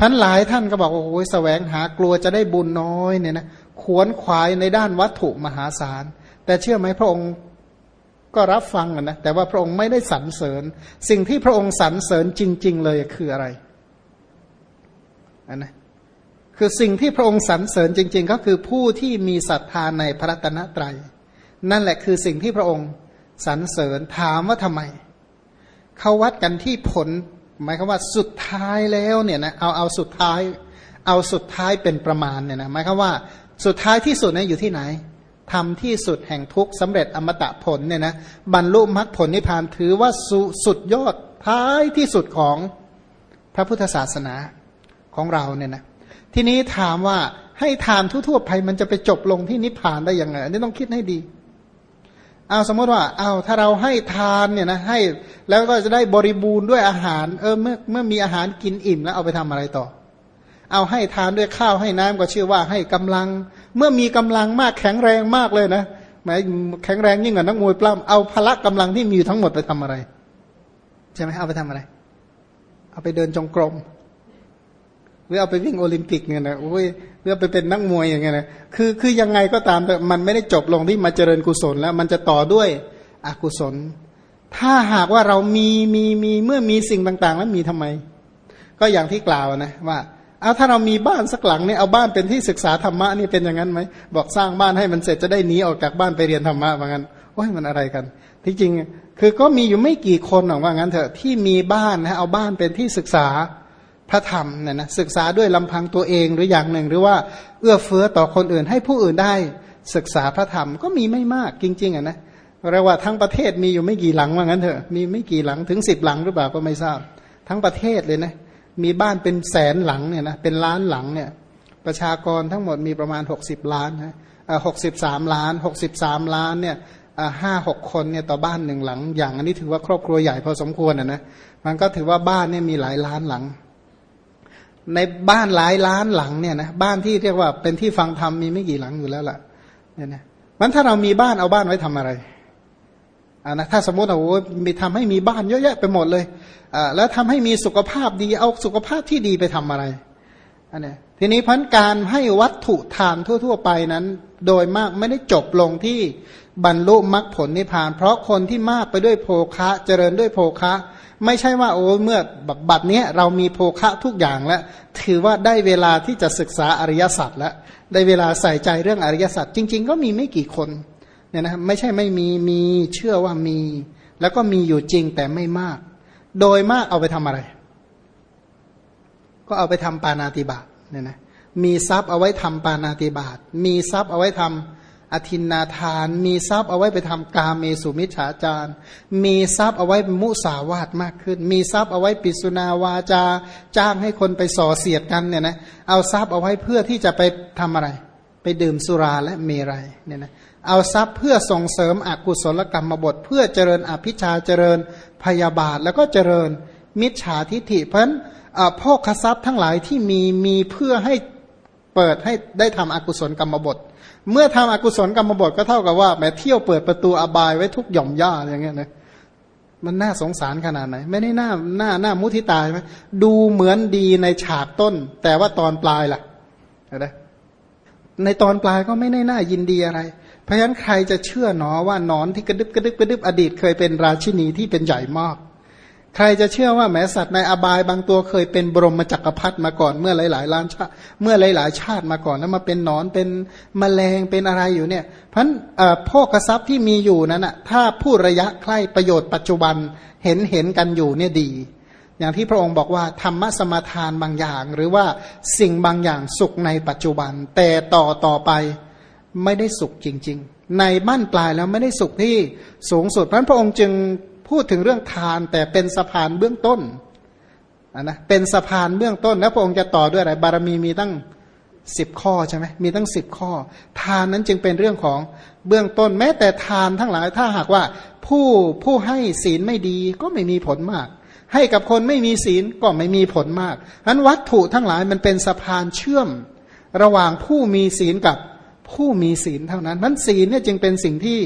พันหลายท่านก็บอกว่าโอ้ยแสวงหากลัวจะได้บุญน้อยเนี่ยนะขวนขวายในด้านวัตถุมหาศาล แต่เชื่อไหมพระองค์ก็รับฟังนะแต่ว่าพระองค์ไม่ได้สรรเสริญ สิ่งที่พระองค์สรรเสริญจริง ๆ เลยคืออะไรอันนะคือสิ่งที่พระองค์สรรเสริญจริง ๆ ก็คือผู้ที่มีศรัทธาในพระตนะตรัยนั่นแหละคือสิ่งที่พระองค์สรรเสริญถามว่าทำไมเขาวัดกันที่ผล หมายความว่าสุดท้ายแล้วเนี่ยนะเอาเอาสุดท้าย เอาสุดท้ายเป็นประมาณเนี่ยนะหมายความว่าสุดท้ายที่สุดเนี่ยอยู่ที่ไหนทำที่สุดแห่งทุกข์สำเร็จอมตะผลเนี่ยนะบรรลุมรรคผลนิพพานถือว่าสสุดยอดท้ายที่สุดของพระพุทธศาสนาของเราเนี่ยนะทีนี้ถามว่าให้ทานทั่วๆไปมันจะไปจบลงที่นิพพานได้ยังไงนนี้ต้องคิดให้ดี เอาสมมติว่าเอาถ้าเราให้ทานเนี่ยนะให้แล้วก็จะได้บริบูรณ์ด้วยอาหาร เออเมื่อเมื่อมีอาหารกินอิ่มแล้วเอาไปทำอะไรต่อ เอาให้ทานด้วยข้าวให้น้ำก็ชื่อว่าให้กำลัง เมื่อมีกำลังมากแข็งแรงมากเลยนะหมายแข็งแรงยิ่งกว่านักมวยปล้ำเอาพละกำลังที่มีอยู่ทั้งหมดไปทำอะไรใช่ไหมเอาไปทำอะไร เอาไปเดินจงกรม หรือเอาไปวิ่งโอลิมปิกเนี่ยนะโอ้ยหรือไปเป็นนักมวยอย่างเงี้ยนะคือคือยังไงก็ตามแต่มันไม่ได้จบลงที่มาเจริญกุศลแล้วมันจะต่อด้วยอกุศล ถ้าหากว่าเรามีมีมีเมื่อมีสิ่งต่างๆ แล้วมีทำไม ก็อย่างที่กล่าวนะว่าเอาถ้าเรามีบ้านสักหลังเนี่ยเอาบ้านเป็นที่ศึกษาธรรมะนี่เป็นอย่างนั้นไหมบอกสร้างบ้านให้มันเสร็จจะได้หนีออกจากบ้านไปเรียนธรรมะว่างั้นโอ้ยมันอะไรกัน ที่จริงคือก็มีอยู่ไม่กี่คนหรอกว่างั้นเถอะที่มีบ้านนะเอาบ้านเป็นที่ศึกษา พระธรรมเนี่ยนะศึกษาด้วยลำพังตัวเองหรืออย่างหนึ่ง หรือว่าเอื้อเฟื้อต่อคนอื่นให้ผู้อื่นได้ศึกษาพระธรรมก็มีไม่มากจริง ๆอะนะเรียกว่าทั้งประเทศมีอยู่ไม่กี่หลังว่างั้นเถอะมีไม่กี่หลังถึงสิบหลังหรือเปล่าก็ไม่ทราบ ทั้งประเทศเลยนะมีบ้านเป็นแสนหลังเนี่ยนะเป็นล้านหลังเนี่ยประชากรทั้งหมดมีประมาณหกสิบล้านนะหกสิบสามล้านหกสิบสามล้านเนี่ยห้าหกคนเนี่ยต่อบ้านหนึ่งหลัง อย่างอันนี้ถือว่าครอบครัวใหญ่พอสมควรอะนะมันก็ถือว่าบ้านเนี่ยมีหลายล้านหลัง ในบ้านหลายล้านหลังเนี่ยนะบ้านที่เรียกว่าเป็นที่ฟังธรรมมีไม่กี่หลังอยู่แล้วล่ะเนี่ยนะมันถ้าเรามีบ้านเอาบ้านไว้ทำอะไรอ่านะถ้าสมมติว่าโอ้มีทำให้มีบ้านเยอะแยะไปหมดเลยอ่าแล้วทำให้มีสุขภาพดีเอาสุขภาพที่ดีไปทำอะไรอันนี้ทีนี้พันการให้วัตถุทานทั่ว ๆ ไปนั้น โดยมากไม่ได้จบลงที่บรรลุมรรคผลนิพพาน เพราะคนที่มากไปด้วยโภคะ เจริญด้วยโภคะ ไม่ใช่ว่าโอ้เมื่อบัดนี้เรามีโภคะทุกอย่างแล้ว ถือว่าได้เวลาที่จะศึกษาอริยสัจแล้วได้เวลาใส่ใจเรื่องอริยสัจจริง ๆ ก็มีไม่กี่คนเนี่ยนะไม่ใช่ไม่มีมีเชื่อว่ามี แล้วก็มีอยู่จริงแต่ไม่มาก โดยมากเอาไปทำอะไร ก็เอาไปทำปานาติบาตเนี่ยนะมีทรัพย์เอาไว้ทำปานาติบาตมีทรัพย์เอาไว้ทำ อธินนาทาน มีทรัพย์เอาไว้ไปทำกาเมสุมิจฉาจารมีทรัพย์เอาไว้มุสาวาทมากขึ้น มีทรัพย์เอาไว้ปิสุนาวาจา จ้างให้คนไปส่อเสียดกันเนี่ยนะเอาทรัพย์เอาไว้เพื่อที่จะไปทำอะไร ไปดื่มสุราและเมรัยเนี่ยนะเอาทรัพย์เพื่อส่งเสริมอกุศลกรรมบท เพื่อเจริญอภิชาเจริญพยาบาทแล้วก็เจริญมิจฉาทิฐิเพราะฉะนั้นพ่อขทรัพย์ทั้งหลายที่มีมีเพื่อให้เปิดให้ได้ทำอกุศลกรรมบท เมื่อทำอกุศลกรรมบทก็เท่ากับว่าแม้เที่ยวเปิดประตูอบายไว้ทุกหย่อมย่าอย่างเงี้ยนะมันน่าสงสารขนาดไหน ไม่ได้หน้าหน้าหน้ามุทิตาใช่ไหมดูเหมือนดีในฉากต้น แต่ว่าตอนปลายล่ะนไหมในตอนปลายก็ไม่ได้น่ายินดีอะไร เพราะฉะนั้นใครจะเชื่อหนอว่านอนที่กระดึบกระดึบกระดึบอดีตเคยเป็นราชินีที่เป็นใหญ่มาก ใครจะเชื่อว่าแม้สัตว์ในอบายบางตัวเคยเป็นบรมจักรพรรดิมาก่อนเมื่อหลายๆล้านชาติเมื่อหลายๆ ชาติมาก่อนแล้วมาเป็นนอนเป็นมแมลงเป็นอะไรอยู่เนี่ยพันพ่อกระซับที่มีอยู่นั้นอะถ้าผู้ระยะใกล้ประโยชน์ปัจจุบันเห็นเห็นกันอยู่เนี่ยดี อย่างที่พระองค์บอกว่าธรรมสมาทานบางอย่าง หรือว่าสิ่งบางอย่างสุขในปัจจุบัน แต่ต่อต่อไปไม่ได้สุขจริง ๆ ในบ้านปลายแล้วไม่ได้สุขที่สูงสุดเพราะพระองค์จึง พูดถึงเรื่องทานแต่เป็นสะพานเบื้องต้นนะเป็นสะพานเบื้องต้น แล้วพระองค์จะต่อด้วยอะไรบารมีมีตั้งสิบข้อใช่ไหมมีตั้งสิบข้อ ทานนั้นจึงเป็นเรื่องของเบื้องต้น แม้แต่ทานทั้งหลายถ้าหากว่าผู้ผู้ให้ศีลไม่ดีก็ไม่มีผลมาก ให้กับคนไม่มีศีลก็ไม่มีผลมากนั้นวัตถุทั้งหลายมันเป็นสะพานเชื่อม ระหว่างผู้มีศีลกับผู้มีศีลเท่านั้นนั้นศีลเนี่ยจึงเป็นสิ่งที่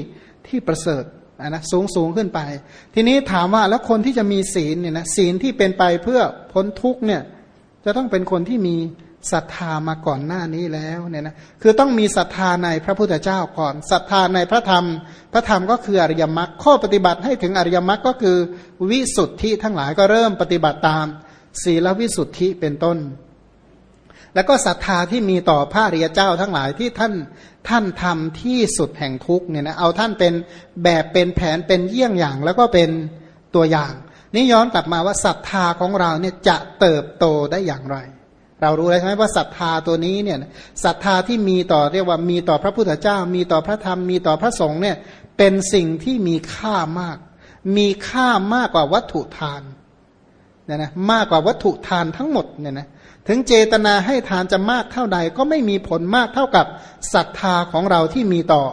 ที่ประเสริฐ นะสูงสูงขึ้นไป ทีนี้ถามว่าแล้วคนที่จะมีศีลเนี่ยนะศีลที่เป็นไปเพื่อพ้นทุกเนี่ยจะต้องเป็นคนที่มีศรัทธามาก่อนหน้านี้แล้วเนี่ยนะคือต้องมีศรัทธาในพระพุทธเจ้าก่อนศรัทธาในพระธรรม พระธรรมก็คืออริยมรรคข้อปฏิบัติให้ถึงอริยมรรคก็คือวิสุทธิทั้งหลายก็เริ่มปฏิบัติตาม ศีลวิสุทธิเป็นต้น แล้วก็ศรัทธาที่มีต่อพระริยเจ้าทั้งหลายที่ท่านท่านทำที่สุดแห่งทุกเนี่ยนะเอาท่านเป็นแบบเป็นแผนเป็นเยี่ยงอย่าง แล้วก็เป็นตัวอย่างนี่ย้อนกลับมาว่าศรัทธาของเราเนี่ยจะเติบโตได้อย่างไร เรารู้แล้วใช่ไหมว่าศรัทธาตัวนี้เนี่ยศรัทธาที่มีต่อเรียกว่ามีต่อพระพุทธเจ้า มีต่อพระธรรมมีต่อพระสงฆ์เนี่ยเป็นสิ่งที่มีค่ามาก มีค่ามากกว่าวัตถุทาน เนี่ยนะมากกว่าวัตถุทานทั้งหมดเนี่ยนะถึงเจตนาให้ทานจะมากเท่าใดก็ไม่มีผลมากเท่ากับศรัทธาของเราที่มีต่อ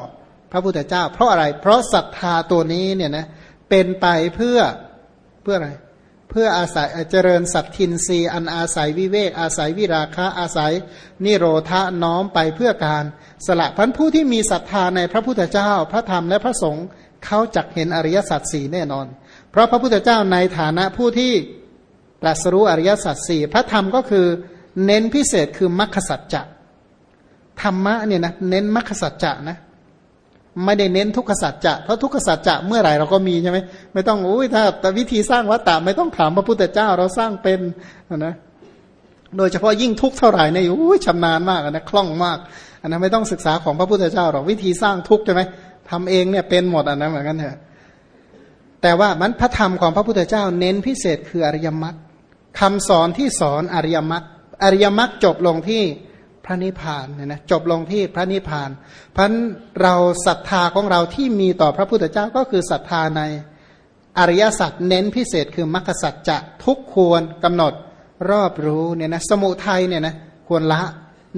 พระพุทธเจ้า เพราะอะไร เพราะศรัทธาตัวนี้เนี่ยนะเป็นไปเพื่อเพื่ออะไร เพื่ออาศัยเจริญสัตทินรีอันอาศัยวิเวก อาศัยวิราคะอาศัย นิโรธาน้อมไปเพื่อการสละพันผู้ที่มีศรัทธาในพระพุทธเจ้า พระธรรมและพระสงฆ์เขาจักเห็นอริยสัจสี่แน่นอน เพราะพระพุทธเจ้าในฐานะผู้ที่ ตรัสรู้อริยสัจสี่พระธรรมก็คือเน้นพิเศษคือมรรคสัจจะธรรมะเนี่ยนะเน้นมรรคสัจจะนะไม่ได้เน้นทุกขสัจจะเพราะทุกขสัจจะเมื่อไหร่เราก็มีใช่ไหมไม่ต้องอุ้ยถ้าแต่วิธีสร้างวัตตะไม่ต้องถามพระพุทธเจ้าเราสร้างเป็นนะโดยเฉพาะยิ่งทุกเท่าไหร่เนี่ยอุ้ยชำนาญมากนะคล่องมากอันนั้นไม่ต้องศึกษาของพระพุทธเจ้าหรอกวิธีสร้างทุกใช่ไหมทำเองเนี่ยเป็นหมดอันนั้นเหมือนกันเถอะแต่ว่ามันพระธรรมของพระพุทธเจ้าเน้นพิเศษคืออริยมรรค คำสอนที่สอนอริยมรรคอริยมรรคจบลงที่พระนิพพานเนี่ยนะจบลงที่พระนิพพาน เพราะเราศรัทธาของเราที่มีต่อพระพุทธเจ้าก็คือศรัทธาในอริยสัจเน้นพิเศษคือมรรคสัจจะทุกควรกำหนดรอบรู้เนี่ยนะสมุทัยเนี่ยนะควรละ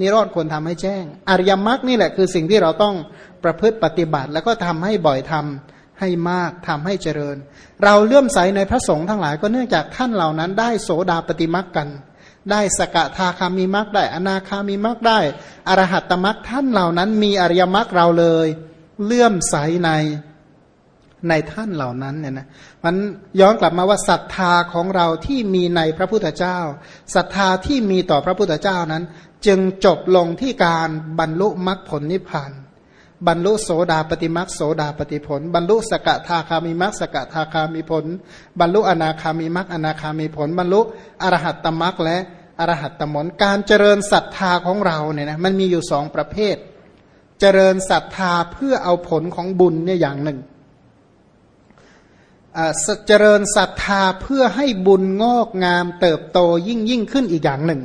นิโรธควรทำให้แจ้ง อริยมรรคนี่แหละคือสิ่งที่เราต้องประพฤติปฏิบัติ แล้วก็ทำให้บ่อยทำ ให้มากทำให้เจริญ เราเลื่อมใสในพระสงฆ์ทั้งหลายก็เนื่องจากท่านเหล่านั้น ได้โสดาปฏิมรรคกัน ได้สกทาคามีมรรคได้ อนาคามีมรรคได้ อรหัตตมรรคท่านเหล่านั้น มีอริยมรรคเราเลย เลื่อมใสในในท่านเหล่านั้นเนี่ยนะมันย้อนกลับมาว่าศรัทธาของเราที่มีในพระพุทธเจ้าศรัทธาที่มีต่อพระพุทธเจ้านั้น จึงจบลงที่การบรรลุมรรคผลนิพพาน บรรลุโสดาปฏิมักโสดาปฏิผล บรรลุสกทาคามิมักสกทาคามิผล บรรลุอนาคามิมักอนาคามิผล บรรลุอรหัตตมักและอรหัตตมนการเจริญศรัทธาของเราเนี่ยนะมันมีอยู่สองประเภท เจริญศรัทธาเพื่อเอาผลของบุญเนี่ยอย่างหนึ่งเจริญศรัทธาเพื่อให้บุญงอกงามเติบโตยิ่งยิ่งขึ้นอีกอย่างหนึ่ง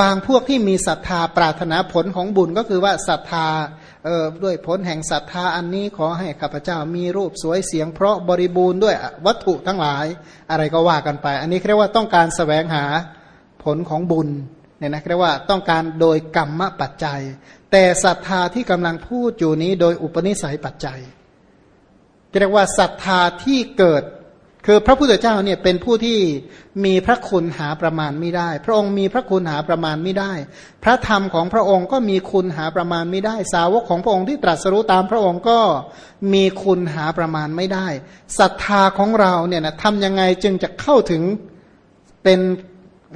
บางพวกที่มีศรัทธาปรารถนาผลของบุญก็คือว่าศรัทธา เออด้วยผลแห่งศรัทธาอันนี้ขอให้ข้าพเจ้ามีรูปสวยเสียง เพราะบริบูรณ์ด้วยวัตถุทั้งหลายอะไรก็ว่ากันไป อันนี้เรียกว่าต้องการสแสวงหาผลของบุญเนี่ยนะเรียกว่าต้องการโดยกรรมปัจจัย แต่ศรัทธาที่กำลังพูดอยู่นี้โดยอุปนิสัยปัจจัยเรียกว่าศรัทธาที่เกิด คือพระพุทธเจ้าเนี่ยเป็นผู้ที่มีพระคุณหาประมาณไม่ได้ พระองค์มีพระคุณหาประมาณไม่ได้ พระธรรมของพระองค์ก็มีคุณหาประมาณไม่ได้ สาวกของพระองค์ที่ตรัสรู้ตามพระองค์ก็มีคุณหาประมาณไม่ได้ศรัทธาของเราเนี่ยนะทำยังไงจึงจะเข้าถึงเป็น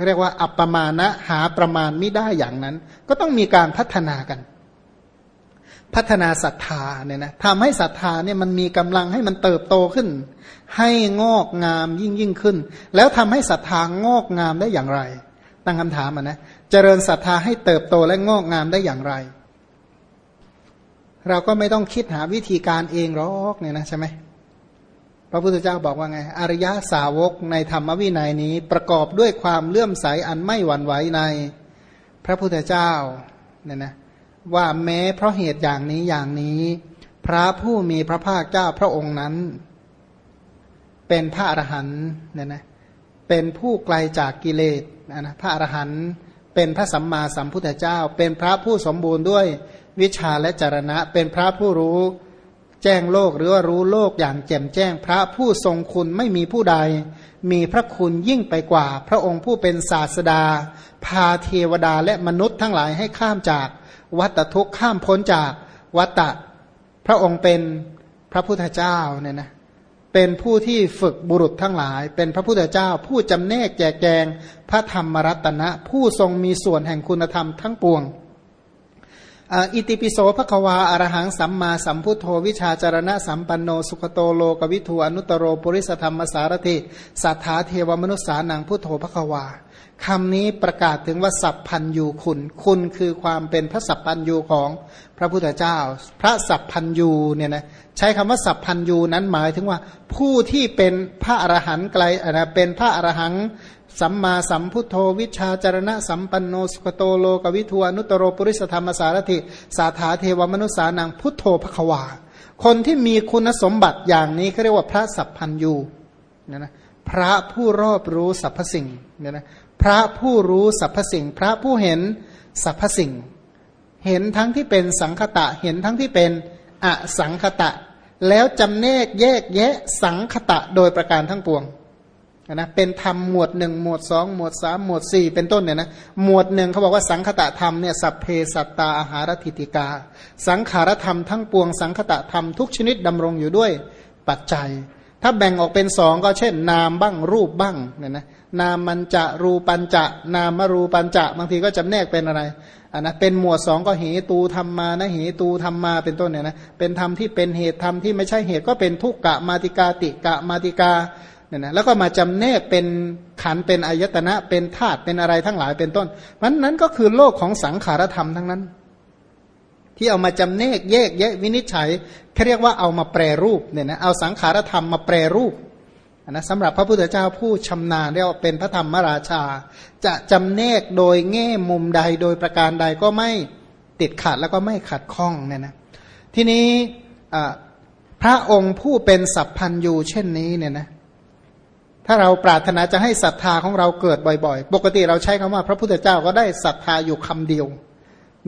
เรียกว่าอัปปมาณะหาประมาณไม่ได้อย่างนั้น ก็ต้องมีการพัฒนากัน พัฒนาศรัทธาเนี่ยนะทำให้ศรัทธาเนี่ยมันมีกำลังให้มันเติบโตขึ้น ให้งอกงามยิ่งยิ่งขึ้น แล้วทำให้ศรัทธางอกงามได้อย่างไร ตั้งคำถามอะนะเจริญศรัทธาให้เติบโตและงอกงามได้อย่างไร เราก็ไม่ต้องคิดหาวิธีการเองหรอกเนี่ยนะใช่ไหมพระพุทธเจ้าบอกว่าไง อริยสาวกในธรรมวินัยนี้ประกอบด้วยความเลื่อมใสอันไม่หวั่นไหวใน พระพุทธเจ้าเนี่ยนะ ว่าแม้เพราะเหตุอย่างนี้อย่างนี้ พระผู้มีพระภาคเจ้าพระองค์นั้น เป็นพระอรหันต์เนี่ยนะเป็นผู้ไกลจากกิเลสนะพระอรหันต์เป็นพระสัมมาสัมพุทธเจ้า เป็นพระผู้สมบูรณ์ด้วยวิชาและจรณะ เป็นพระผู้รู้แจ้งโลกหรือว่ารู้โลกอย่างแจ่มแจ้ง พระผู้ทรงคุณไม่มีผู้ใด มีพระคุณยิ่งไปกว่า พระองค์ผู้เป็นศาสดา พาเทวดาและมนุษย์ทั้งหลายให้ข้ามจาก วัตทุกข์ข้ามพ้นจากวัตตะ พระองค์เป็นพระพุทธเจ้าเนี่ยนะเป็นผู้ที่ฝึกบุรุษทั้งหลาย เป็นพระพุทธเจ้า ผู้จำแนกแจกแจง พระธรรมรัตนะ ผู้ทรงมีส่วนแห่งคุณธรรมทั้งปวง อิติปิโสภควาอารหังสัมมาสัมพุทโธวิชาจารณะสัมปันโนสุขโตโลกวิทูอนุตโรปุริสธรรมสารถิสัทธาเทวมนุษสานังพุทโธภควาคำนี้ประกาศถึงว่าสัพพันยูคุณ คุณคือความเป็นพระสัพพันยูของพระพุทธเจ้า พระสัพพันยูเนี่ยนะใช้คำว่าสัพพันยูนั้นหมายถึงว่าผู้ที่เป็นพระอรหันต์ไกลนะเป็นพระอรหันต์ สัมมาสัมพุทโธวิชาจารณะสัมปันโนสุขโตโลกวิทวานุตโรปุริสธรรมสารถิสาถาเทวมนุษสานังพุทโธภควา คนที่มีคุณสมบัติอย่างนี้เขาเรียกว่าพระสัพพันยูนี่นะพระผู้รอบรู้สรรพสิ่งเนี่ยนะพระผู้รู้สรรพสิ่ง พระผู้เห็นสรรพสิ่ง เห็นทั้งที่เป็นสังคตะ เห็นทั้งที่เป็นอสังคตะ แล้วจำแนกแยกแยะสังคตะโดยประการทั้งปวง นะเป็นธรรมหมวดหนึ่งหมวดสองหมวดสามหมวดสี่เป็นต้นเนี่ยนะหมวดหนึ่งเขาบอกว่าสังคตะธรรมเนี่ยสัพเพสัตตาอาหารติติกา สังขารธรรมทั้งปวงสังคตะธรรมทุกชนิดดำรงอยู่ด้วยปัจจัย ถ้าแบ่งออกเป็นสองก็เช่น นามบ้างรูปบ้างเนี่ยนะนามมันจะรูปัญจะ นามรูปัญจะบางทีก็จำแนกเป็นอะไรอันนะเป็นหมวดสองก็เหตูธรรมมานะเหตูธรรมมาเป็นต้นเนี่ยนะเป็นธรรมที่เป็นเหตุธรรมที่ไม่ใช่เหตุก็เป็นทุกกะมาติกาติกะมาติกา เนี่ยนะแล้วก็มาจำแนกเป็นขันเป็นอายตนะเป็นธาตุเป็นอะไรทั้งหลายเป็นต้นมันนั้นก็คือโลกของสังขารธรรมทั้งนั้น ที่เอามาจำแนกแยกแยะวินิจฉัยเขาเรียกว่าเอามาแปรรูปเนี่ยนะเอาสังขารธรรมมาแปรรูปนะสำหรับพระพุทธเจ้าผู้ชำนาญเรียกว่าเป็นพระธรรมราชา จะจำแนกโดยแง่มุมใดโดยประการใดก็ไม่ติดขัดแล้วก็ไม่ขัดข้องเนี่ยนะทีนี้พระองค์ผู้เป็นสัพพันยูเช่นนี้เนี่ยนะ ถ้าเราปรารถนาจะให้ศรัทธาของเราเกิดบ่อยๆ ปกติเราใช้คำว่าพระพุทธเจ้าก็ได้ศรัทธาอยู่คำเดียว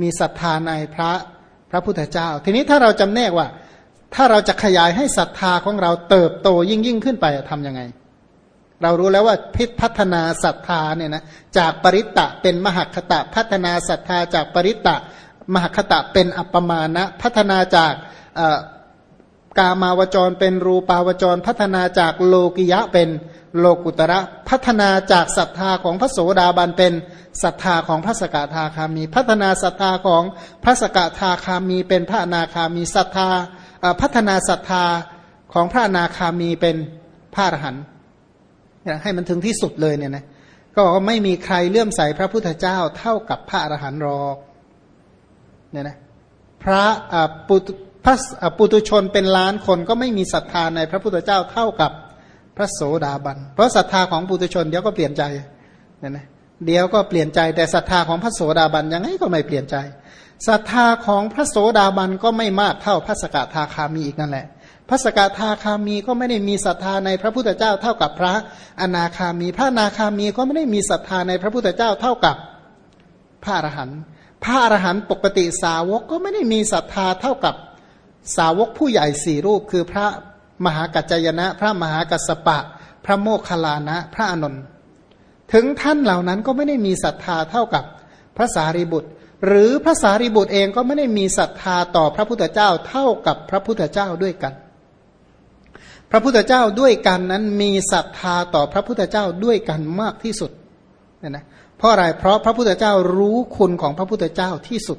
มีศรัทธาในพระพระพุทธเจ้า ทีนี้ถ้าเราจำแนกว่า ถ้าเราจะขยายให้ศรัทธาของเราเติบโตยิ่งยิ่งขึ้นไปทํำยังไง เรารู้แล้วว่าพิพัฒนาศรัทธาเนี่ยนะจากปริตตะเป็นมหคตะพัฒนาศรัทธาจากปริตตะมหคตะเป็นอัปปมาณะพัฒนาจาก กามาวจรเป็นรูปาวจรพัฒนาจากโลกิยะเป็นโลกุตระ พัฒนาจากศรัทธาของพระโสดาบันเป็นศรัทธาของพระสกทาคามี พัฒนาศรัทธาของพระสกทาคามีเป็นพระนาคามีศรัทธาพัฒนาศรัทธาของพระนาคามีเป็นพระอรหันต์ให้มันถึงที่สุดเลยเนี่ยนะก็บอกว่าไม่มีใครเลื่อมใสพระพุทธเจ้าเท่ากับพระอรหันต์รอเนี่ยนะพระปุ พระปุตุชนเป็นล้านคนก็ไม่มีศรัทธาในพระพุทธเจ้าเท่ากับพระโสดาบัน เพราะศรัทธาของปุตุชนเดี๋ยวก็เปลี่ยนใจเนี่ยนะเดี๋ยวก็เปลี่ยนใจแต่ศรัทธาของพระโสดาบันยังไงก็ไม่เปลี่ยนใจศรัทธาของพระโสดาบันก็ไม่มากเท่าพระสกทาคามีอีกนั่นแหละ พระสกทาคามีก็ไม่ได้มีศรัทธาในพระพุทธเจ้าเท่ากับพระอนาคามี พระอนาคามีก็ไม่ได้มีศรัทธาในพระพุทธเจ้าเท่ากับพระอรหันต์พระอรหันต์ปกติสาวกก็ไม่ได้มีศรัทธาเท่ากับ สาวกผู้ใหญ่สี่รูปคือพระมหากัจจยนะ พระมหากัสปะ พระโมคคัลลานะ พระอานนท์ถึงท่านเหล่านั้นก็ไม่ได้มีศรัทธาเท่ากับพระสารีบุตร หรือพระสารีบุตรเองก็ไม่ได้มีศรัทธาต่อพระพุทธเจ้าเท่ากับพระพุทธเจ้าด้วยกัน พระพุทธเจ้าด้วยกันนั้นมีศรัทธาต่อพระพุทธเจ้าด้วยกันมากที่สุดเนี่ยนะเพราะอะไรเพราะพระพุทธเจ้ารู้คุณของพระพุทธเจ้าที่สุด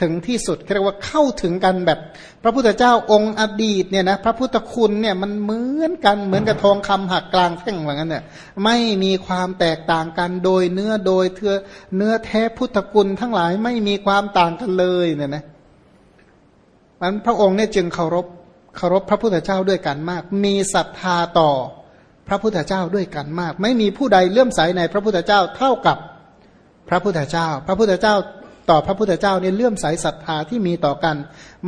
ถึงที่สุดเรียกว่าเข้าถึงกันแบบ พระพุทธเจ้าองค์อดีตเนี่ยนะพระพุทธคุณเนี่ยมันเหมือนกันเหมือนกับทองคำหักกลางแท่งเหมือนกันเนี่ยไม่มีความแตกต่างกันโดยเนื้อโดยเธอเนื้อแท้พุทธคุณทั้งหลายไม่มีความต่างกันเลยเนี่ยนะมันพระองค์เนี่ยจึงเคารพเคารพพระพุทธเจ้าด้วยกันมาก มีศรัทธาต่อพระพุทธเจ้าด้วยกันมาก ไม่มีผู้ใดเลื่อมใสในพระพุทธเจ้าเท่ากับพระพุทธเจ้า พระพุทธเจ้า ต่อพระพุทธเจ้าเนี่ยเลื่อมใสศรัทธาที่มีต่อกัน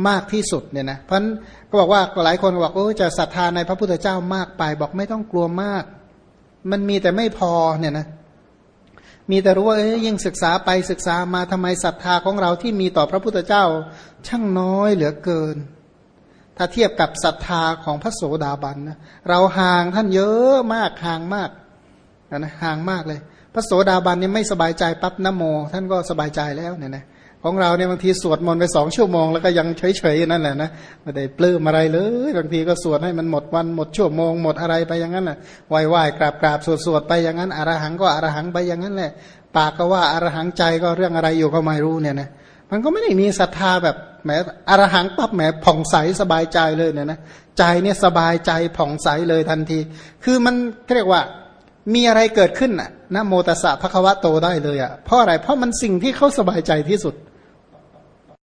มากที่สุดเนี่ยนะเพราะนั้นก็บอกว่าหลายคนบอกโอ้จะศรัทธาในพระพุทธเจ้ามากไป บอกไม่ต้องกลัวมาก มันมีแต่ไม่พอเนี่ยนะมีแต่รู้ว่าเอ้ยยิ่งศึกษาไปศึกษามาทำไมศรัทธาของเราที่มีต่อพระพุทธเจ้า ช่างน้อยเหลือเกิน ถ้าเทียบกับศรัทธาของพระโสดาบันนะเราห่างท่านเยอะมากห่างมากนะห่างมากเลย ระโสดาบันนี่ไม่สบายใจปั๊บนโม ท่านก็สบายใจแล้วเนี่ยนะของเราเนี่ยบางทีสวดมนต์ไปสองชั่วโมงแล้วก็ยังเฉยๆนั่นแหละนะไม่ได้ปลื้มอะไรเลยบางทีก็สวดให้มันหมดวันหมดชั่วโมงหมดอะไรไปอย่างนั้นแหละไหว้ไหวกราบกราบสวดสวดไปอย่างนั้นอรหังก็อรหังไปอย่างนั้นแหละปากก็ว่าอรหังใจก็เรื่องอะไรอยู่ก็ไม่รู้เนี่ยนะมันก็ไม่ได้มีศรัทธาแบบแหมอรหังปั๊บแหมผ่องใสสบายใจเลยเนี่ยนะใจเนี่ยสบายใจผ่องใสเลยทันที คือมันเรียกว่า มีอะไรเกิดขึ้นน่ะนะโมตสะพระควะโตได้เลยอะเพราะอะไรเพราะมันสิ่งที่เขาสบายใจที่สุด